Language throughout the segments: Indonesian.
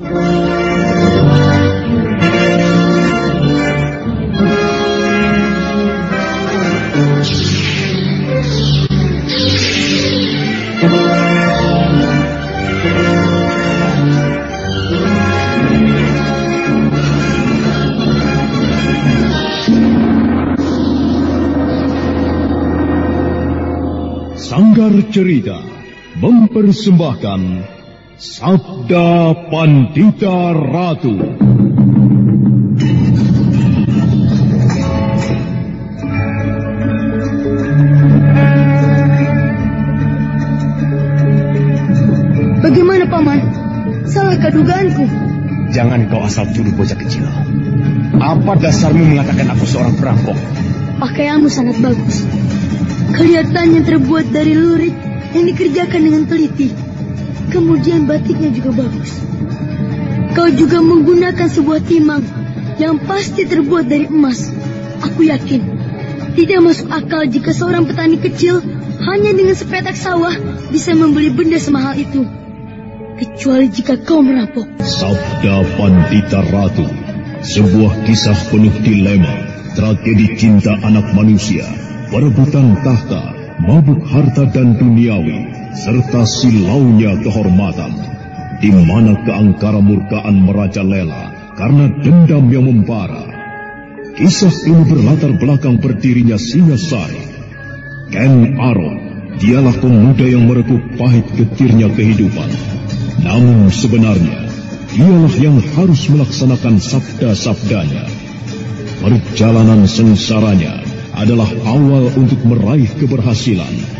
Sanggar Cerita mempersembahkan Sabda Pandita Ratu. Bagaimana Paman? Salahkah dugaanku? Jangan kau asal tuduh bocah kecil. Apa dasarmu mengatakan aku seorang perampok? Pakaianmu sangat bagus. Kelihatannya terbuat dari lurik yang dikerjakan dengan teliti. Kemudian batiknya juga bagus. Kau juga menggunakan sebuah timang yang pasti terbuat dari emas. Aku yakin tidak masuk akal jika seorang petani kecil hanya dengan sepetak sawah bisa membeli benda semahal itu. Kecuali jika kau merampok. Sabda Pandita Ratu, sebuah kisah penuh dilema, tragedi cinta anak manusia, perebutan tahta, mabuk harta dan duniawi, serta silaunya kehormatan, di mana keangkara murkaan merajalela karena dendam yang membara. Kisah ini berlatar belakang berdirinya Singasari. Ken Aron, dialah pemuda yang merekuk pahit getirnya kehidupan. Namun sebenarnya, dialah yang harus melaksanakan sabda-sabdanya. Perjalanan sengsaranya adalah awal untuk meraih keberhasilan,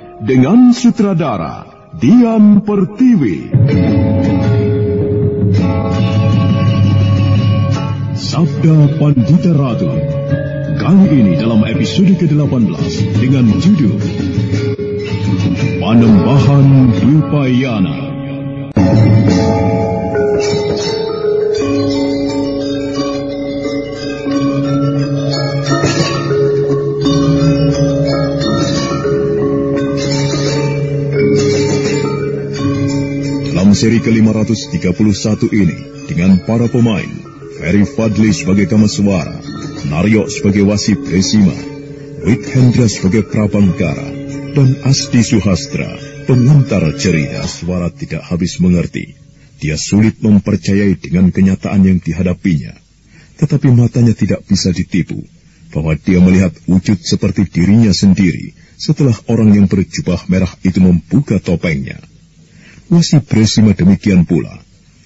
dengan sutradara, Dian Pertiwi. Sabda Pandita Ratu Kali ini dalam episode ke-18 dengan judul Panembahan Dupayana. Dalam seri ke-531 ini, dengan para pemain, Ferry Fadli sebagai Kamaswara, Naryo sebagai Wasi Presima, Wit Hendra sebagai Prabangkara, dan Asti Suhastra, pengantar cerita suara tidak habis mengerti. Dia sulit mempercayai dengan kenyataan yang dihadapinya. Tetapi matanya tidak bisa ditipu, bahwa dia melihat wujud seperti dirinya sendiri setelah orang yang berjubah merah itu membuka topengnya. Wasi Presima demikian pula.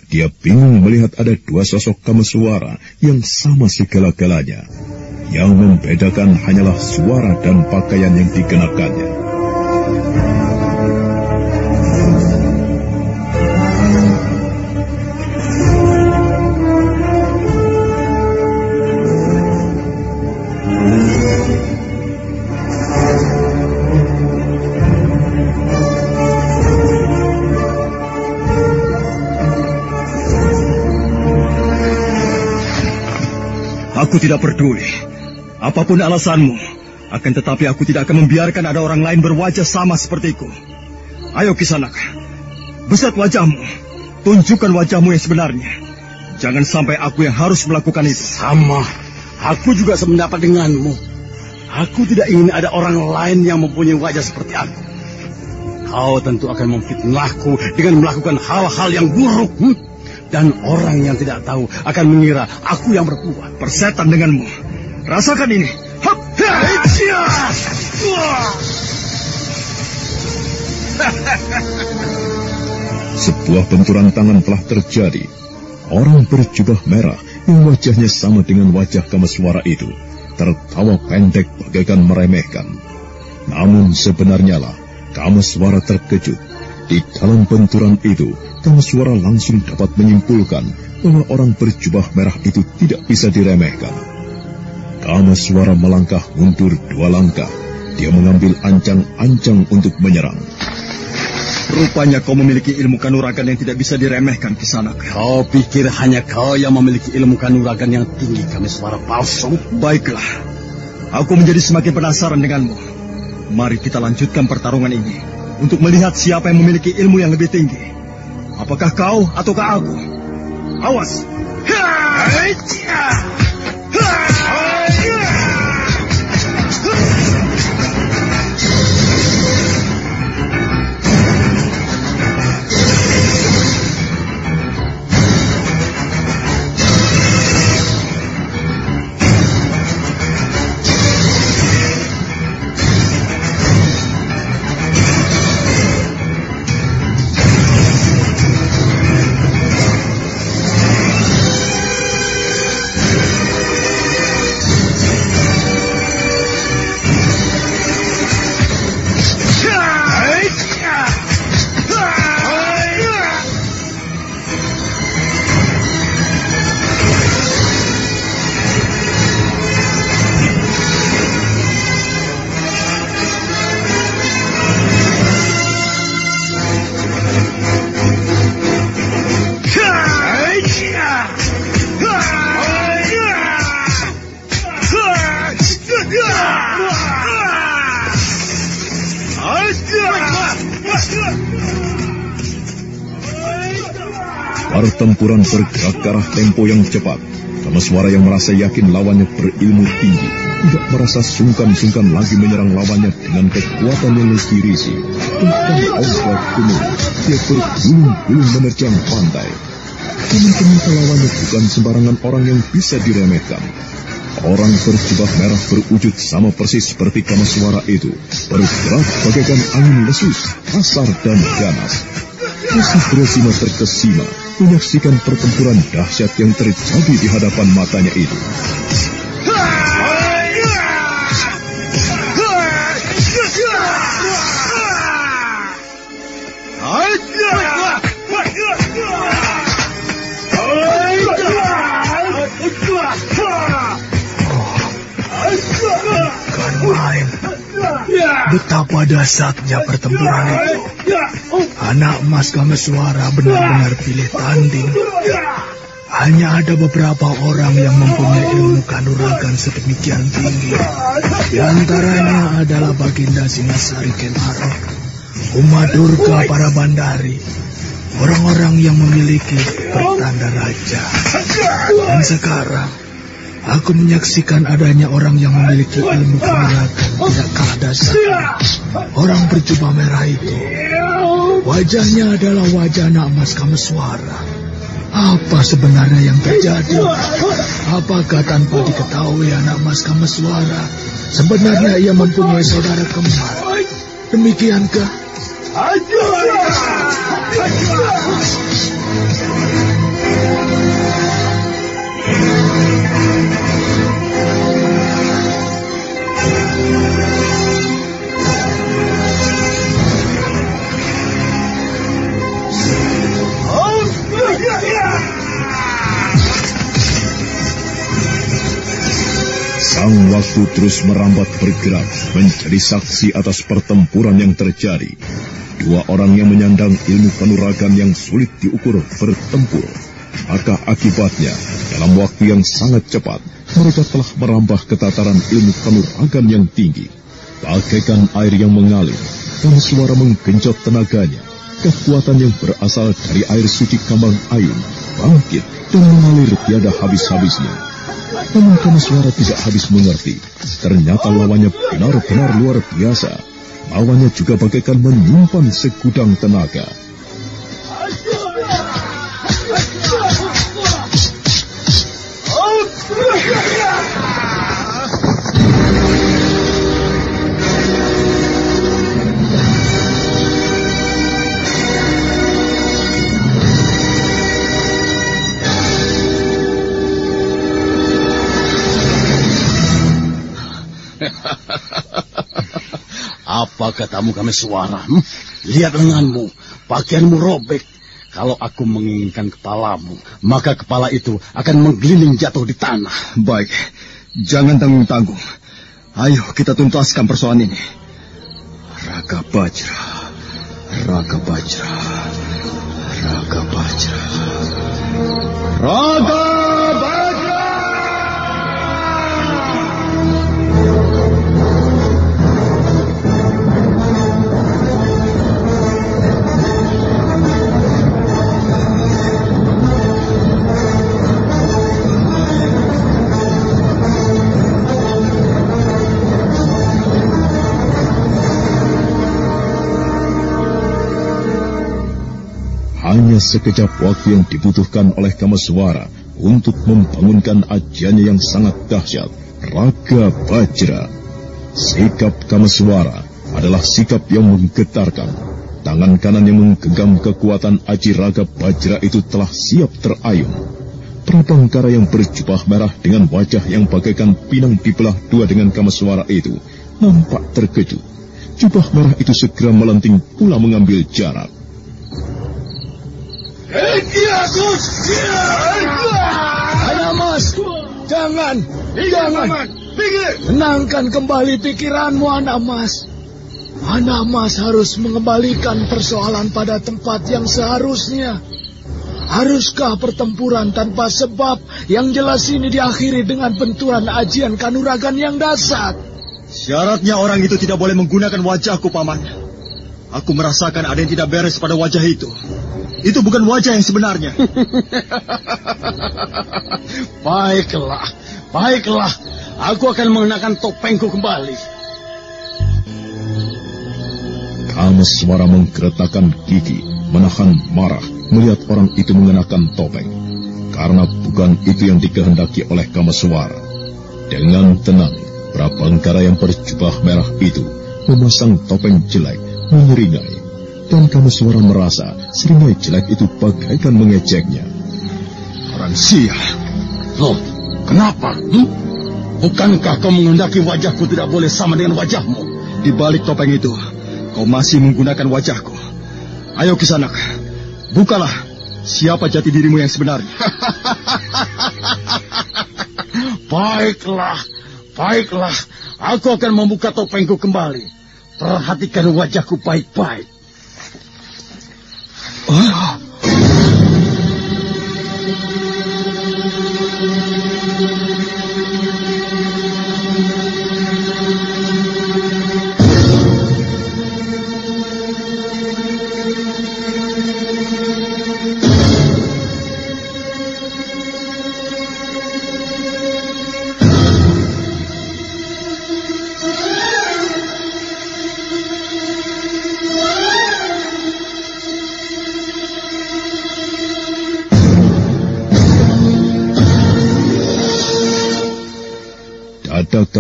Dia bingung melihat ada dua sosok kamesuara yang sama segala-galanya. Yang membedakan hanyalah suara dan pakaian yang dikenakannya. Aku tidak peduli. Apa pun alasanmu, akan tetapi aku tidak akan membiarkan ada orang lain berwajah sama sepertiku. Ayo Kisanak, besat wajahmu. Tunjukkan wajahmu yang sebenarnya. Jangan sampai aku yang harus melakukan itu. Sama, aku juga sependapat denganmu. Aku tidak ingin ada orang lain yang mempunyai wajah seperti aku. Kau tentu akan memfitnahku dengan melakukan hal-hal yang buruk. Hmm? Dan orang yang tidak tahu akan mengira aku yang berbuat. Persetan denganmu. Rasakan ini. Sebuah benturan tangan telah terjadi. Orang berjubah merah yang wajahnya sama dengan wajah Kamaswara itu tertawa pendek bagaikan meremehkan. Namun sebenarnya lah Kamaswara terkejut. Di dalam benturan itu Kang suara langsung dapat menyimpulkan bahwa orang berjubah merah itu tidak bisa diremehkan. Kama suara melangkah mundur dua langkah. Dia mengambil ancang-ancang untuk menyerang. Rupanya kau memiliki ilmu kanuragan yang tidak bisa diremehkan ke sana. Kau pikir hanya kau yang memiliki ilmu kanuragan yang tinggi kami suara palsu? Baiklah, aku menjadi semakin penasaran denganmu. Mari kita lanjutkan pertarungan ini untuk melihat siapa yang memiliki ilmu yang lebih tinggi. Apakah kau ataukah aku? Awas! Ha! Pertempuran bergerak ke arah tempo yang cepat. suara yang merasa yakin lawannya berilmu tinggi, tidak merasa sungkan-sungkan lagi menyerang lawannya dengan kekuatan yang lebih risi. Bahkan ombak gunung, dia bergulung-gulung menerjang pantai. Ternyata lawannya bukan sembarangan orang yang bisa diremehkan. Orang berjubah merah berwujud sama persis seperti suara itu, bergerak bagaikan angin lesus, kasar dan ganas. Resi terkesima menyaksikan pertempuran dahsyat yang terjadi di hadapan matanya itu. Betapa dahsyatnya pertempuran itu. Anak emas suara benar-benar pilih tanding. Hanya ada beberapa orang yang mempunyai ilmu kanuragan sedemikian tinggi. Di antaranya adalah Baginda Singasari Kenaro, Umadurga para bandari, orang-orang yang memiliki pertanda raja. Dan sekarang, Aku menyaksikan adanya orang yang memiliki ilmu kanuragan tidak kalah dasar. Orang berjubah merah itu. Wajahnya adalah wajah anak emas Kameswara. Apa sebenarnya yang terjadi? Apakah tanpa diketahui anak emas Kameswara sebenarnya ia mempunyai saudara kembar? Demikiankah? Ayo! Sang waktu terus merambat bergerak menjadi saksi atas pertempuran yang terjadi. Dua orang yang menyandang ilmu kanuragan yang sulit diukur bertempur. Maka akibatnya, dalam waktu yang sangat cepat, mereka telah merambah ketataran ilmu kanuragan yang tinggi. Bagaikan air yang mengalir, dan suara menggenjot tenaganya. Kekuatan yang berasal dari air suci kambang ayun bangkit dan mengalir tiada habis-habisnya. Namun suara tidak habis mengerti, ternyata lawannya benar-benar luar biasa. Lawannya juga bagaikan menyimpan segudang tenaga. Apa katamu kami suara? Hmm? Lihat lenganmu, pakaianmu robek. Kalau aku menginginkan kepalamu, maka kepala itu akan menggelinding jatuh di tanah. Baik, jangan tanggung-tanggung. Ayo kita tuntaskan persoalan ini. Raga Bajra, Raga Bajra, Raga Bajra, Raga Hanya sekejap waktu yang dibutuhkan oleh Kamaswara untuk membangunkan ajiannya yang sangat dahsyat, Raga Bajra. Sikap Kamaswara adalah sikap yang menggetarkan. Tangan kanan yang menggenggam kekuatan aji Raga Bajra itu telah siap terayun. Prabangkara yang berjubah merah dengan wajah yang bagaikan pinang dibelah dua dengan Kamaswara itu nampak terkejut. Jubah merah itu segera melenting pula mengambil jarak. Hanya mas, jangan, jangan. Tenangkan kembali pikiranmu, anak mas. Anak mas harus mengembalikan persoalan pada tempat yang seharusnya. Haruskah pertempuran tanpa sebab yang jelas ini diakhiri dengan benturan ajian kanuragan yang dasar? Syaratnya orang itu tidak boleh menggunakan wajahku, Paman. Aku merasakan ada yang tidak beres pada wajah itu. Itu bukan wajah yang sebenarnya. baiklah, baiklah. Aku akan mengenakan topengku kembali. suara menggeretakkan gigi, menahan marah melihat orang itu mengenakan topeng. Karena bukan itu yang dikehendaki oleh Kamaswara. Dengan tenang, Prabangkara yang berjubah merah itu memasang topeng jelek, menyeringai dan kamu suara merasa seringai jelek itu bagaikan mengejeknya. Orang sia. Loh, kenapa? Hmm? Bukankah kau mengendaki wajahku tidak boleh sama dengan wajahmu? Di balik topeng itu, kau masih menggunakan wajahku. Ayo kisanak, bukalah siapa jati dirimu yang sebenarnya. baiklah, baiklah. Aku akan membuka topengku kembali. Perhatikan wajahku baik-baik. Ah.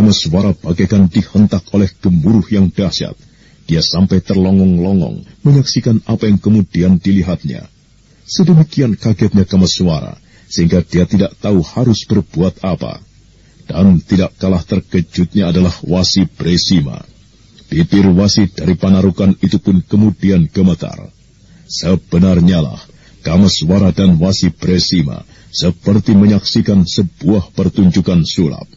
Dada suara bagaikan dihentak oleh gemuruh yang dahsyat. Dia sampai terlongong-longong menyaksikan apa yang kemudian dilihatnya. Sedemikian kagetnya suara sehingga dia tidak tahu harus berbuat apa. Dan tidak kalah terkejutnya adalah Wasi Bresima. Bibir Wasi dari Panarukan itu pun kemudian gemetar. Sebenarnya lah, suara dan Wasi Bresima seperti menyaksikan sebuah pertunjukan sulap.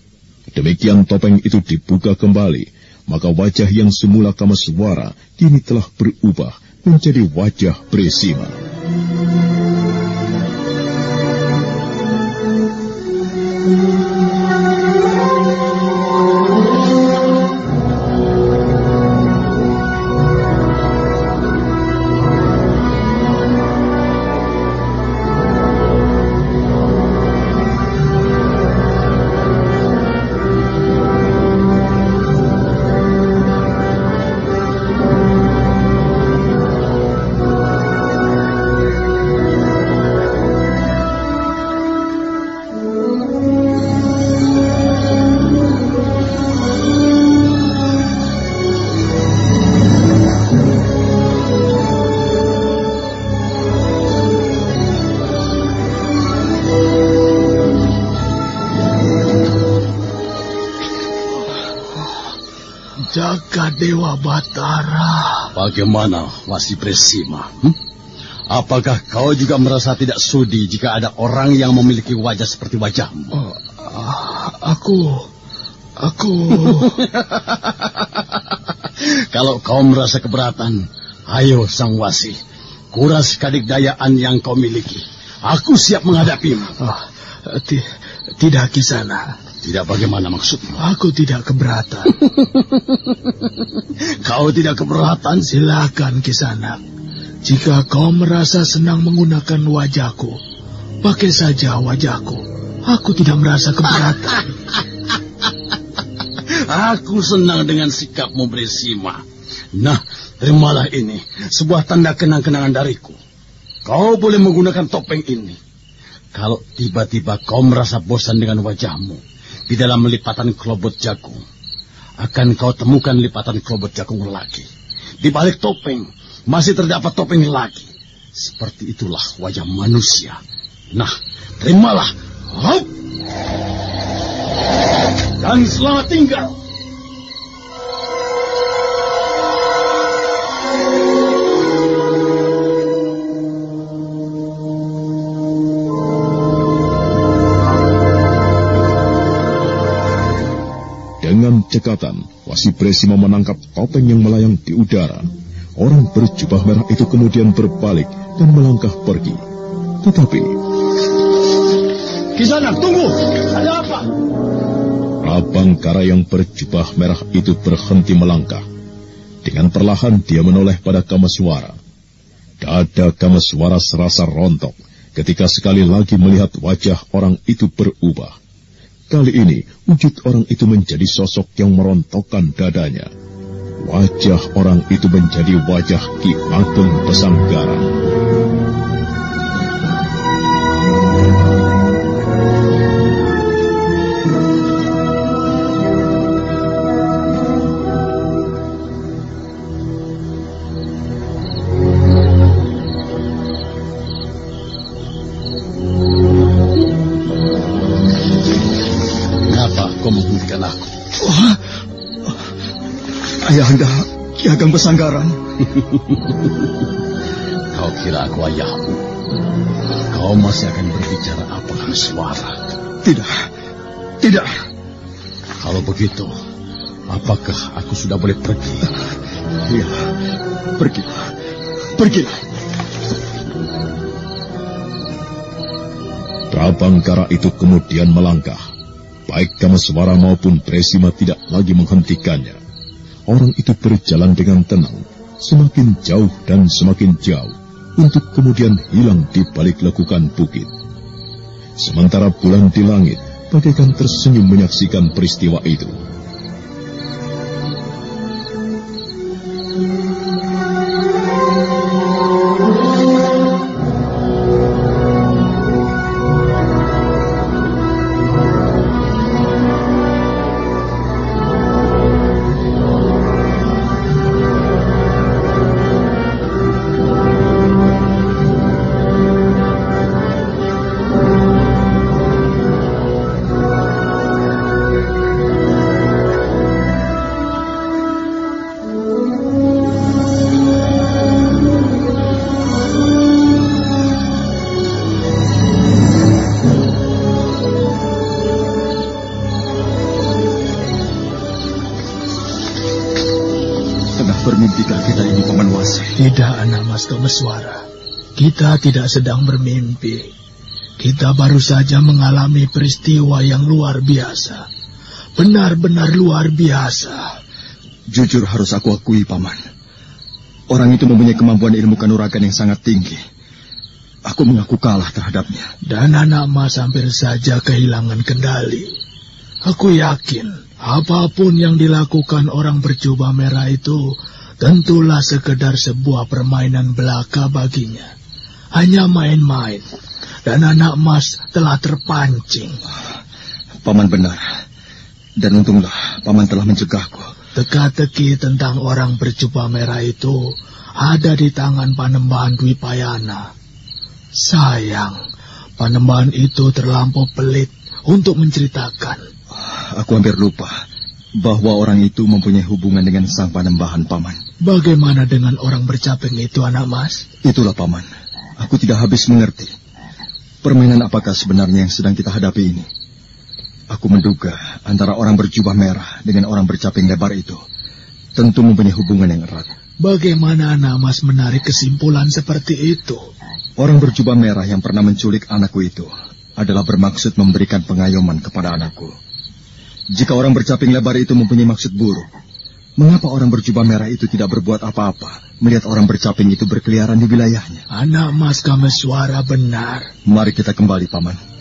Demikian topeng itu dibuka kembali, maka wajah yang semula Kamaswara kini telah berubah menjadi wajah Presima. Dewa Batara. Bagaimana Wasi Presima? Hmm? Apakah kau juga merasa tidak sudi jika ada orang yang memiliki wajah seperti wajahmu? Oh, aku, aku. Kalau kau merasa keberatan, ayo sang wasi, kuras kadikdayaan yang kau miliki. Aku siap menghadapimu. Oh, tidak kisana. Tidak bagaimana maksudmu? Aku tidak keberatan. kau tidak keberatan? Silakan kisana. Jika kau merasa senang menggunakan wajahku, pakai saja wajahku. Aku tidak merasa keberatan. Aku senang dengan sikapmu, Bresima. Nah, terimalah ini, sebuah tanda kenang-kenangan dariku. Kau boleh menggunakan topeng ini. Kalau tiba-tiba kau merasa bosan dengan wajahmu di dalam lipatan kelobot jagung, akan kau temukan lipatan kelobot jagung lagi. Di balik topeng, masih terdapat topeng lagi. Seperti itulah wajah manusia. Nah, terimalah. Hop! Dan selamat tinggal. Wasi Presima menangkap topeng yang melayang di udara. Orang berjubah merah itu kemudian berbalik dan melangkah pergi. Tetapi... Kisana, tunggu! Ada apa? Abang Kara yang berjubah merah itu berhenti melangkah. Dengan perlahan dia menoleh pada Kamaswara. Dada Kamaswara serasa rontok ketika sekali lagi melihat wajah orang itu berubah. Kali ini wujud orang itu menjadi sosok yang merontokkan dadanya. Wajah orang itu menjadi wajah Ki Ageng Pesanggara. Ki Ageng Pesanggaran. Kau kira aku ayahmu? Kau masih akan berbicara apa suara? Tidak, tidak. Kalau begitu, apakah aku sudah boleh pergi? Iya, pergilah, pergilah. Prabangkara itu kemudian melangkah. Baik Kamaswara maupun Presima tidak lagi menghentikannya orang itu berjalan dengan tenang, semakin jauh dan semakin jauh, untuk kemudian hilang di balik lekukan bukit. Sementara bulan di langit, bagaikan tersenyum menyaksikan peristiwa itu. Kameswara, kita tidak sedang bermimpi. Kita baru saja mengalami peristiwa yang luar biasa. Benar-benar luar biasa. Jujur harus aku akui, Paman. Orang itu mempunyai kemampuan ilmu kanuragan yang sangat tinggi. Aku mengaku kalah terhadapnya. Dan anak mas hampir saja kehilangan kendali. Aku yakin apa pun yang dilakukan orang berjubah merah itu tentulah sekedar sebuah permainan belaka baginya. Hanya main-main, dan anak mas telah terpancing. Paman benar, dan untunglah paman telah mencegahku. Teka-teki tentang orang berjubah merah itu ada di tangan Panembahan Dwi Payana. Sayang, Panembahan itu terlampau pelit untuk menceritakan. Aku hampir lupa bahwa orang itu mempunyai hubungan dengan sang panembahan paman. Bagaimana dengan orang bercapeng itu, anak mas? Itulah paman. Aku tidak habis mengerti. Permainan apakah sebenarnya yang sedang kita hadapi ini? Aku menduga antara orang berjubah merah dengan orang bercaping lebar itu tentu mempunyai hubungan yang erat. Bagaimana Namas menarik kesimpulan seperti itu? Orang berjubah merah yang pernah menculik anakku itu adalah bermaksud memberikan pengayoman kepada anakku. Jika orang bercaping lebar itu mempunyai maksud buruk, Mengapa orang berjubah merah itu tidak berbuat apa-apa melihat orang bercaping itu berkeliaran di wilayahnya? Anak Mas suara benar. Mari kita kembali, Paman.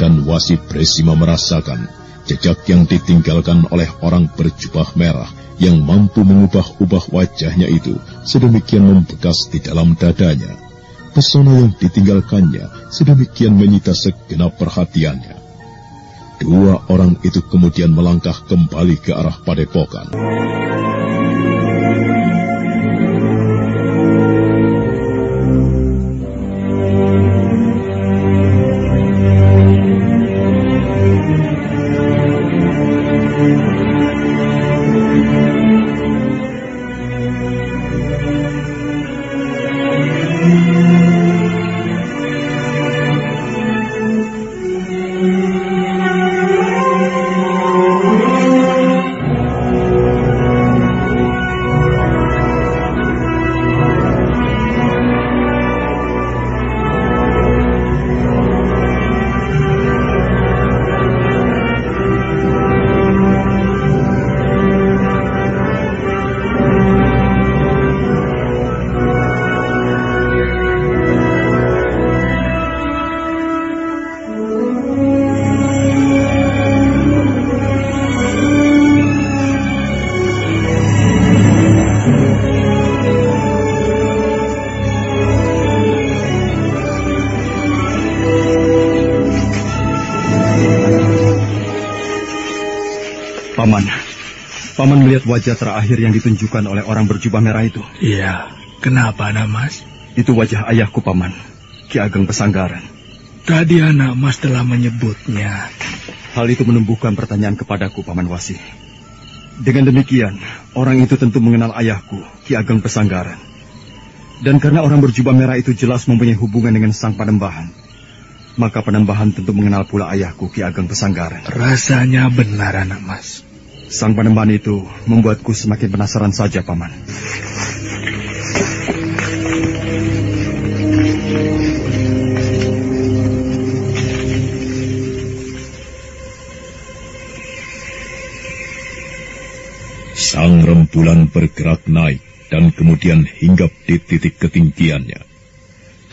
Dan Wasi Presima merasakan jejak yang ditinggalkan oleh orang berjubah merah yang mampu mengubah-ubah wajahnya itu sedemikian membekas di dalam dadanya. Pesona yang ditinggalkannya sedemikian menyita segenap perhatiannya. Dua orang itu kemudian melangkah kembali ke arah padepokan. Wajah terakhir yang ditunjukkan oleh orang berjubah merah itu? Iya. Kenapa, anak mas? Itu wajah ayahku, Paman. Ki Ageng Pesanggaran. Tadi anak mas telah menyebutnya. Hal itu menumbuhkan pertanyaan kepadaku, Paman Wasi. Dengan demikian, orang itu tentu mengenal ayahku, Ki Ageng Pesanggaran. Dan karena orang berjubah merah itu jelas mempunyai hubungan dengan sang panembahan, maka penembahan tentu mengenal pula ayahku, Ki Ageng Pesanggaran. Rasanya benar, anak mas. Sang penembahan itu membuatku semakin penasaran saja, Paman. Sang rembulan bergerak naik dan kemudian hinggap di titik ketinggiannya.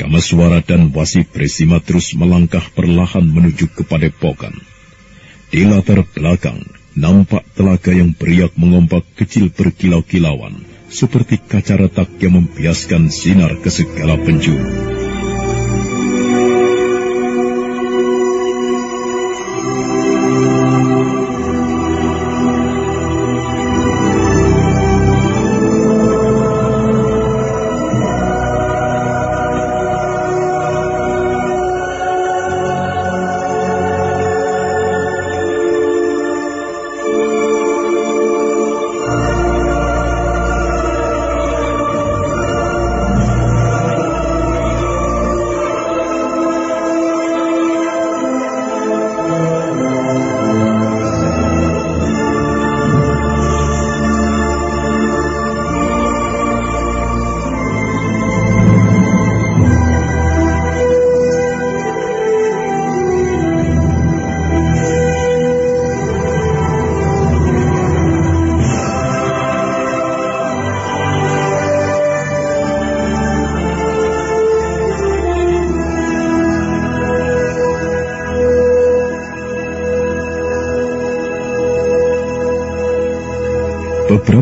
Kamaswara dan Wasi Presima terus melangkah perlahan menuju kepada Pokan. Di latar belakang, Nampak telaga yang beriak mengompak kecil berkilau-kilauan, seperti kaca retak yang membiaskan sinar ke segala penjuru.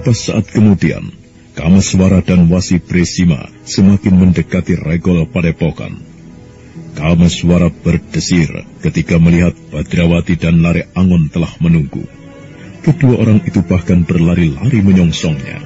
Beberapa saat kemudian, Kamaswara dan Wasi Presima semakin mendekati regol padepokan. Kamaswara berdesir ketika melihat Badrawati dan Lare Angon telah menunggu. Kedua orang itu bahkan berlari-lari menyongsongnya.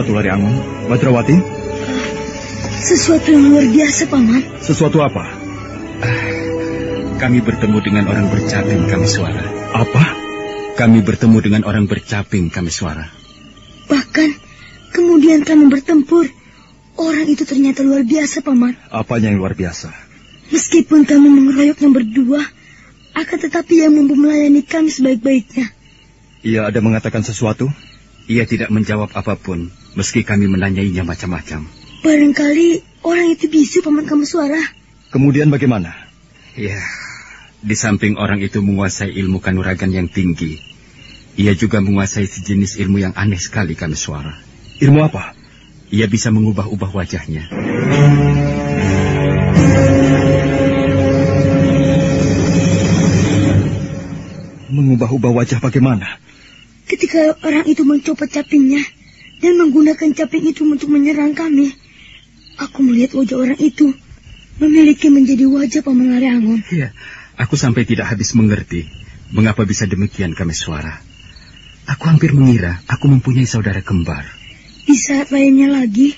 Sesuatu, Lari Angon? Badrawati? Sesuatu yang luar biasa, Paman. Sesuatu apa? Kami bertemu dengan orang bercaping kami suara. Apa? Kami bertemu dengan orang bercaping kami suara. Bahkan, kemudian kami bertempur. Orang itu ternyata luar biasa, Paman. Apanya yang luar biasa? Meskipun kami mengeroyoknya berdua, akan tetapi ia mampu melayani kami sebaik-baiknya. Ia ada mengatakan sesuatu? Ia tidak menjawab apa pun, meski kami menanyainya macam-macam. Barangkali orang itu bisu paman kamu suara. Kemudian bagaimana? Ya, di samping orang itu menguasai ilmu kanuragan yang tinggi, ia juga menguasai sejenis ilmu yang aneh sekali kami suara. Ilmu apa? Ia bisa mengubah-ubah wajahnya. Mengubah-ubah wajah bagaimana? Ketika orang itu mencopot capingnya dan menggunakan caping itu untuk menyerang kami, aku melihat wajah orang itu memiliki menjadi wajah Paman. Iya, aku sampai tidak habis mengerti mengapa bisa demikian kami suara. Aku hampir mengira aku mempunyai saudara kembar. Di saat lainnya lagi,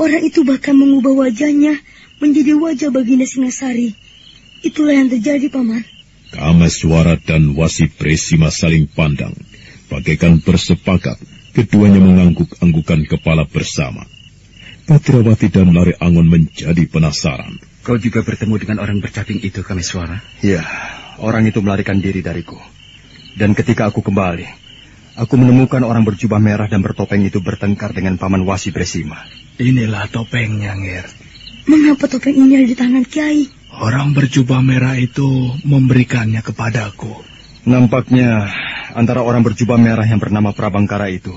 orang itu bahkan mengubah wajahnya menjadi wajah Baginda Singasari. Itulah yang terjadi, Paman. Kamaswara dan Wasi Presima saling pandang. Bagaikan bersepakat, keduanya mengangguk-anggukan kepala bersama. Patrawati dan Lari Angon menjadi penasaran. Kau juga bertemu dengan orang bercaping itu, kami suara? Ya, orang itu melarikan diri dariku. Dan ketika aku kembali, aku menemukan orang berjubah merah dan bertopeng itu bertengkar dengan Paman Wasi Bresima. Inilah topengnya, Nger. Mengapa topeng ini ada di tangan Kiai? Orang berjubah merah itu memberikannya kepadaku. Nampaknya antara orang berjubah merah yang bernama Prabangkara itu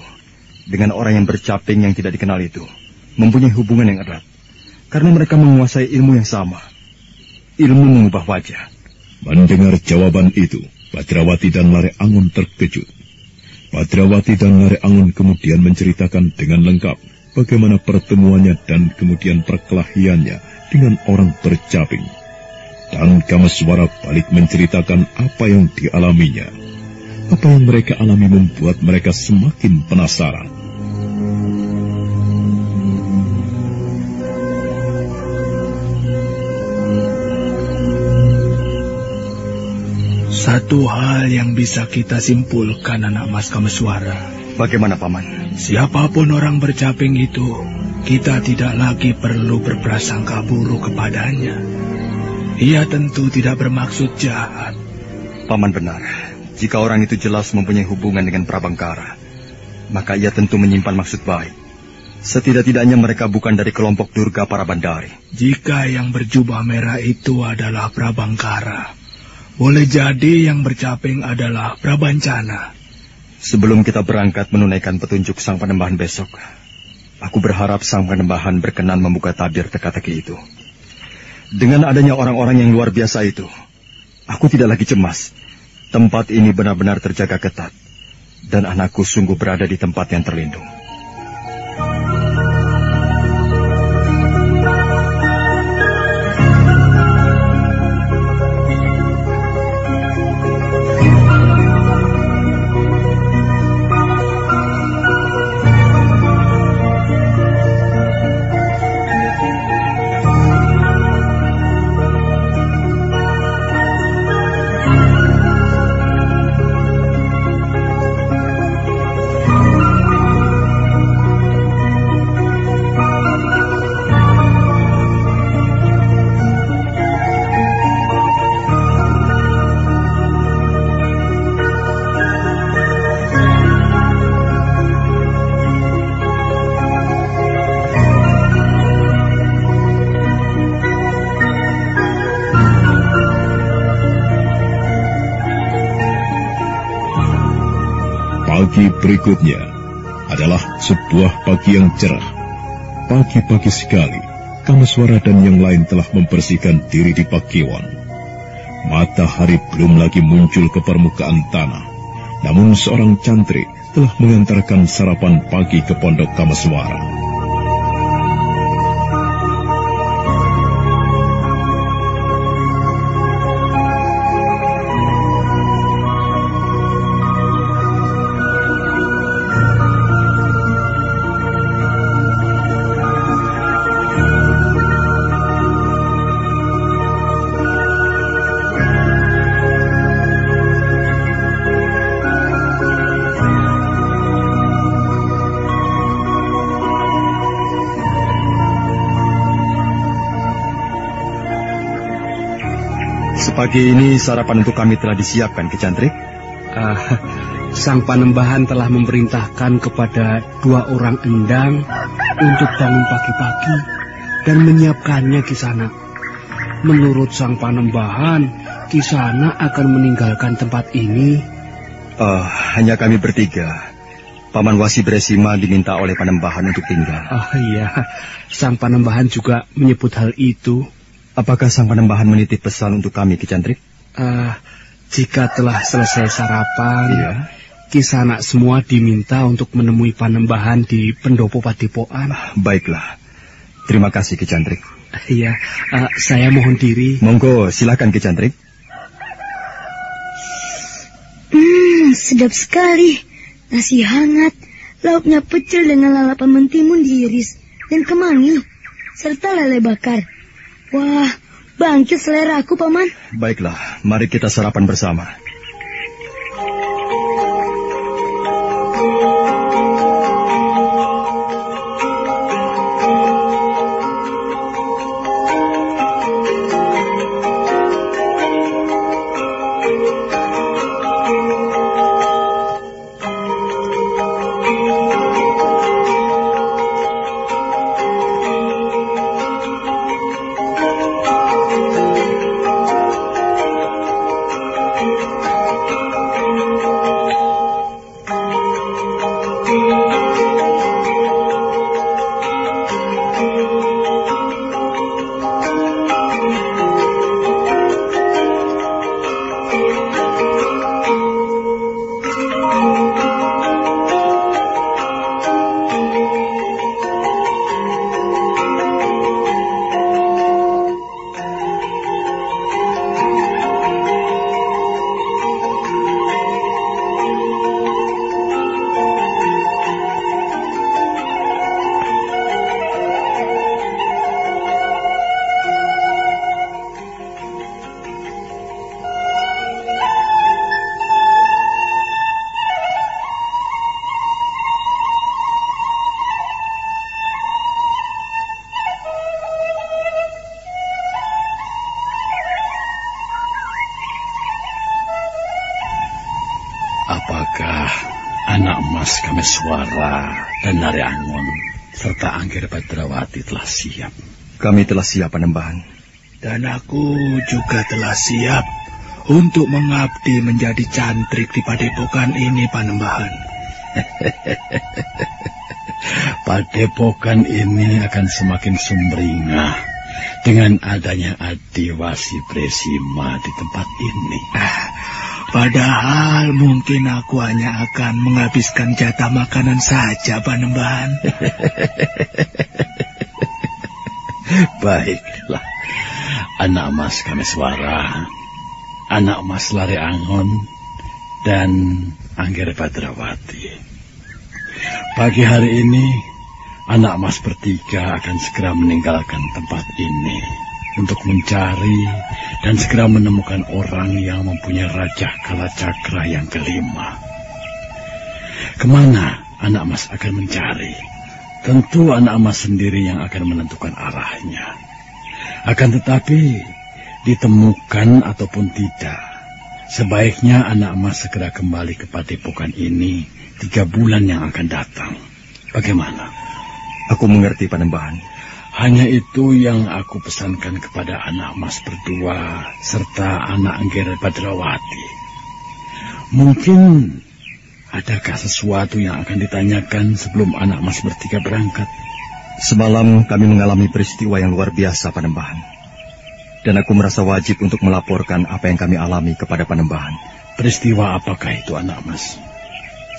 dengan orang yang bercaping yang tidak dikenal itu mempunyai hubungan yang erat. Karena mereka menguasai ilmu yang sama. Ilmu mengubah wajah. Mendengar jawaban itu, Badrawati dan Lare Angun terkejut. Badrawati dan Lare Angun kemudian menceritakan dengan lengkap bagaimana pertemuannya dan kemudian perkelahiannya dengan orang bercaping. Dan Kamaswara balik menceritakan apa yang dialaminya. Apa yang mereka alami membuat mereka semakin penasaran. Satu hal yang bisa kita simpulkan anak mas Kameswara. Bagaimana paman? Siapa pun orang bercaping itu, kita tidak lagi perlu berprasangka buruk kepadanya. Ia tentu tidak bermaksud jahat. Paman benar. Jika orang itu jelas mempunyai hubungan dengan Prabangkara, maka ia tentu menyimpan maksud baik. Setidak-tidaknya mereka bukan dari kelompok Durga para bandari. Jika yang berjubah merah itu adalah Prabangkara, boleh jadi yang bercaping adalah Prabancana. Sebelum kita berangkat menunaikan petunjuk Sang Penembahan besok, aku berharap Sang Penembahan berkenan membuka tabir teka-teki itu. Dengan adanya orang-orang yang luar biasa itu, aku tidak lagi cemas. Tempat ini benar-benar terjaga ketat, dan anakku sungguh berada di tempat yang terlindung. Berikutnya adalah sebuah pagi yang cerah. Pagi-pagi sekali, Kamaswara dan yang lain telah membersihkan diri di Pakiwan. Matahari belum lagi muncul ke permukaan tanah, namun seorang cantrik telah mengantarkan sarapan pagi ke pondok Kamaswara. Pagi ini sarapan untuk kami telah disiapkan, Kecantrik. Uh, sang panembahan telah memerintahkan kepada dua orang endang untuk bangun pagi-pagi dan menyiapkannya di sana. Menurut sang panembahan, Kisana akan meninggalkan tempat ini. Uh, hanya kami bertiga. Paman Wasi Bresima diminta oleh panembahan untuk tinggal. Oh iya, sang panembahan juga menyebut hal itu. Apakah sang penembahan menitip pesan untuk kami, Kicantrik? Uh, jika telah selesai sarapan, ya. Kisana semua diminta untuk menemui panembahan di pendopo padepokan. Baiklah. Terima kasih, Kicantrik. Iya, uh, saya mohon diri. Monggo, silakan Kicantrik. Hmm, sedap sekali. Nasi hangat, lauknya pecel dengan lalapan mentimun diiris, dan kemangi, serta lele bakar. Wah, bangkit selera aku, Paman. Baiklah, mari kita sarapan bersama. Siap. Kami telah siap, Panembahan. Dan aku juga telah siap untuk mengabdi menjadi cantrik di padepokan ini, Panembahan. padepokan ini akan semakin sumringah dengan adanya Adiwasi Presima di tempat ini. Ah, padahal mungkin aku hanya akan menghabiskan jatah makanan saja, Panembahan. Baiklah, anak mas suara, anak mas Lare Angon, dan Angger Padrawati. Pagi hari ini, anak mas bertiga akan segera meninggalkan tempat ini untuk mencari dan segera menemukan orang yang mempunyai Raja Kalacakra yang kelima. Ke mana anak mas akan mencari? Tentu anak emas sendiri yang akan menentukan arahnya. Akan tetapi, ditemukan ataupun tidak, sebaiknya anak emas segera kembali ke padepokan ini tiga bulan yang akan datang. Bagaimana? Aku mengerti panembahan. Hanya itu yang aku pesankan kepada anak emas berdua serta anak Angger Badrawati. Mungkin Adakah sesuatu yang akan ditanyakan sebelum anak mas bertiga berangkat? Semalam kami mengalami peristiwa yang luar biasa Panembahan. Dan aku merasa wajib untuk melaporkan apa yang kami alami kepada Panembahan. Peristiwa apakah itu anak mas?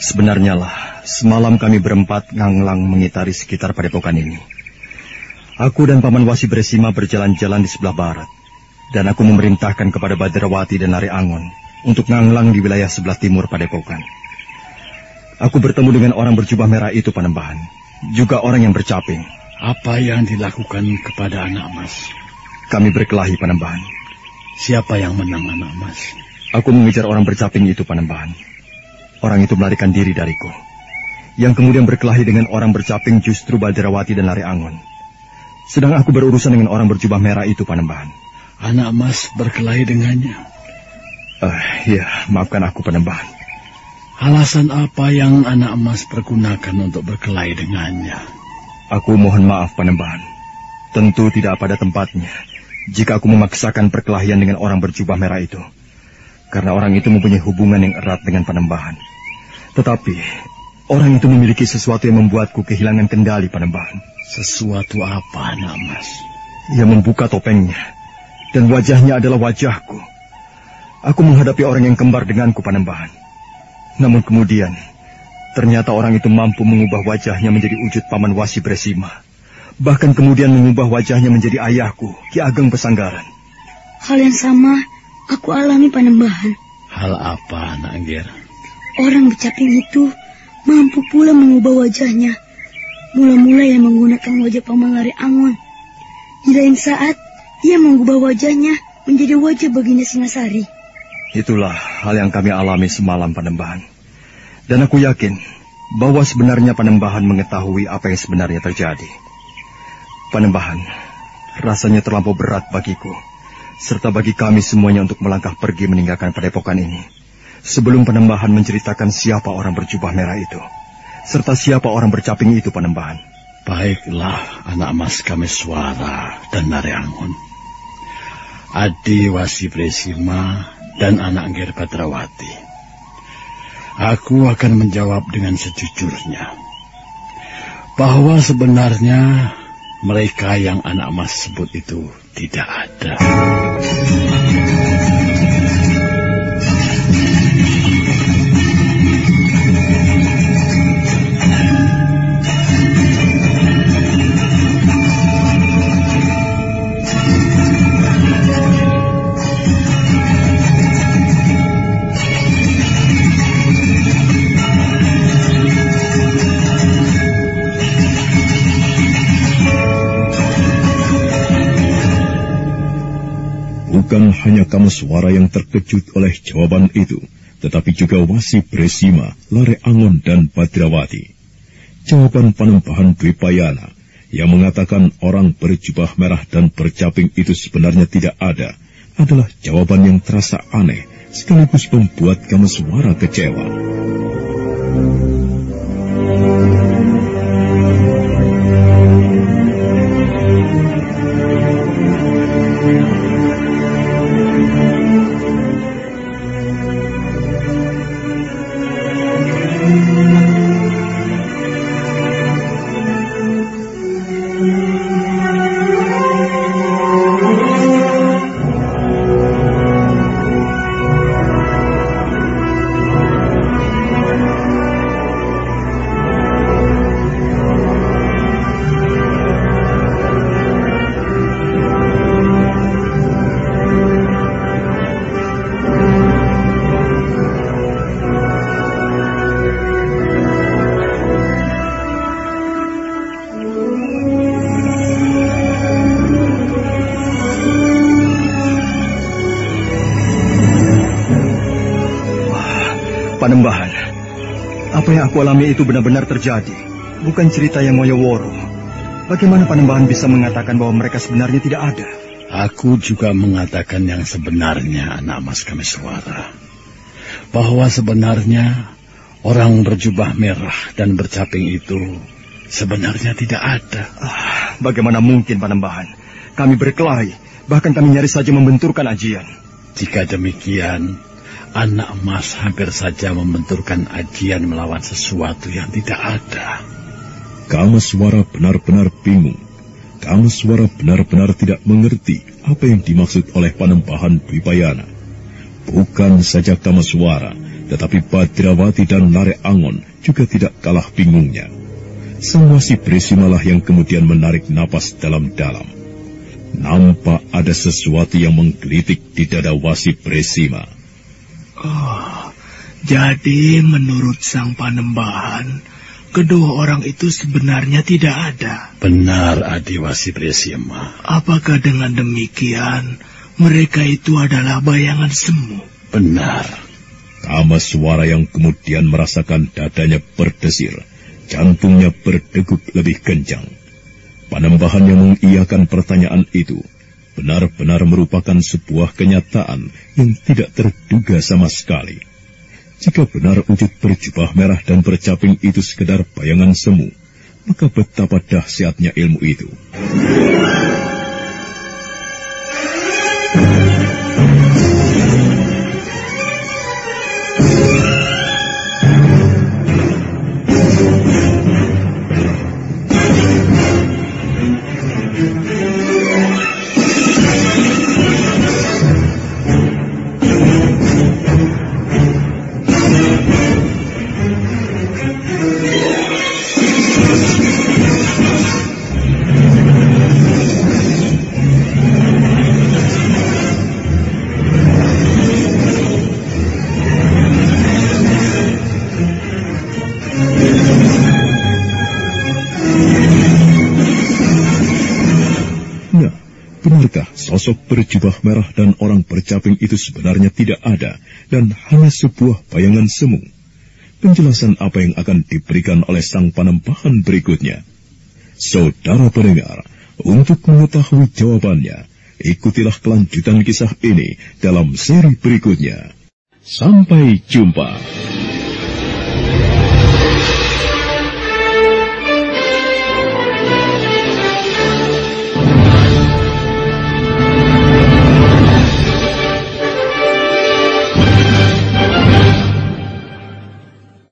Sebenarnya lah, semalam kami berempat nganglang mengitari sekitar padepokan ini. Aku dan Paman Wasi Bresima berjalan-jalan di sebelah barat. Dan aku memerintahkan kepada Badrawati dan Nari Angon untuk nganglang di wilayah sebelah timur padepokan. Aku bertemu dengan orang berjubah merah itu Panembahan. Juga orang yang bercaping. Apa yang dilakukan kepada anak mas? Kami berkelahi Panembahan. Siapa yang menang anak mas? Aku mengejar orang bercaping itu Panembahan. Orang itu melarikan diri dariku. Yang kemudian berkelahi dengan orang bercaping justru Badrawati dan Lari Angon. Sedang aku berurusan dengan orang berjubah merah itu Panembahan. Anak mas berkelahi dengannya? Eh, uh, ya, maafkan aku Panembahan. Alasan apa yang anak emas pergunakan untuk berkelahi dengannya? Aku mohon maaf, Panembahan. Tentu tidak pada tempatnya jika aku memaksakan perkelahian dengan orang berjubah merah itu. Karena orang itu mempunyai hubungan yang erat dengan Panembahan. Tetapi, orang itu memiliki sesuatu yang membuatku kehilangan kendali, Panembahan. Sesuatu apa, anak emas? Ia membuka topengnya, dan wajahnya adalah wajahku. Aku menghadapi orang yang kembar denganku, Panembahan. Namun kemudian, ternyata orang itu mampu mengubah wajahnya menjadi wujud Paman Wasi Bresima. Bahkan kemudian mengubah wajahnya menjadi ayahku, Ki Ageng Pesanggaran. Hal yang sama aku alami Panembahan. Hal apa, Nak Angger? Orang bercaping itu mampu pula mengubah wajahnya. Mula-mula yang menggunakan wajah Paman Lari Angon. Di lain saat, ia mengubah wajahnya menjadi wajah Baginda Singasari. Itulah hal yang kami alami semalam Panembahan. Dan aku yakin bahwa sebenarnya Panembahan mengetahui apa yang sebenarnya terjadi. Panembahan, rasanya terlampau berat bagiku, serta bagi kami semuanya untuk melangkah pergi meninggalkan padepokan ini. Sebelum Panembahan menceritakan siapa orang berjubah merah itu, serta siapa orang bercaping itu Panembahan. Baiklah, anak mas suara dan Nareangun. Adi Wasi Presima dan anak Ger Badrawati. Aku akan menjawab dengan sejujurnya bahwa sebenarnya mereka yang anak mas sebut itu tidak ada. Bukan hanya kamu suara yang terkejut oleh jawaban itu, tetapi juga Wasi Bresima, Lare Angon, dan Badrawati. Jawaban Panembahan Dwipayana yang mengatakan orang berjubah merah dan bercaping itu sebenarnya tidak ada adalah jawaban yang terasa aneh sekaligus membuat kamu suara kecewa. Aku alami itu benar-benar terjadi, bukan cerita yang moyo-woro. Bagaimana Panembahan bisa mengatakan bahwa mereka sebenarnya tidak ada? Aku juga mengatakan yang sebenarnya, anak Mas Kameswara. Bahwa sebenarnya orang berjubah merah dan bercaping itu sebenarnya tidak ada. Ah, bagaimana mungkin Panembahan? Kami berkelahi, bahkan kami nyaris saja membenturkan ajian. Jika demikian, anak emas hampir saja membenturkan ajian melawan sesuatu yang tidak ada. suara benar-benar bingung. suara benar-benar tidak mengerti apa yang dimaksud oleh panembahan Dwipayana. Bukan saja suara, tetapi Badrawati dan Nare Angon juga tidak kalah bingungnya. Sang wasi Bresimalah yang kemudian menarik napas dalam-dalam. Nampak ada sesuatu yang menggelitik di dada wasi Bresima. Oh, jadi menurut sang panembahan, kedua orang itu sebenarnya tidak ada. Benar, Adiwasi Presima. Apakah dengan demikian, mereka itu adalah bayangan semu? Benar. Kama suara yang kemudian merasakan dadanya berdesir, jantungnya berdegup lebih kencang. Panembahan yang mengiyakan pertanyaan itu benar-benar merupakan sebuah kenyataan yang tidak terduga sama sekali. Jika benar wujud berjubah merah dan bercaping itu sekedar bayangan semu, maka betapa dahsyatnya ilmu itu. Berjubah merah dan orang bercaping itu sebenarnya tidak ada dan hanya sebuah bayangan semu. Penjelasan apa yang akan diberikan oleh sang panembahan berikutnya. Saudara pendengar, untuk mengetahui jawabannya, ikutilah kelanjutan kisah ini dalam seri berikutnya. Sampai jumpa.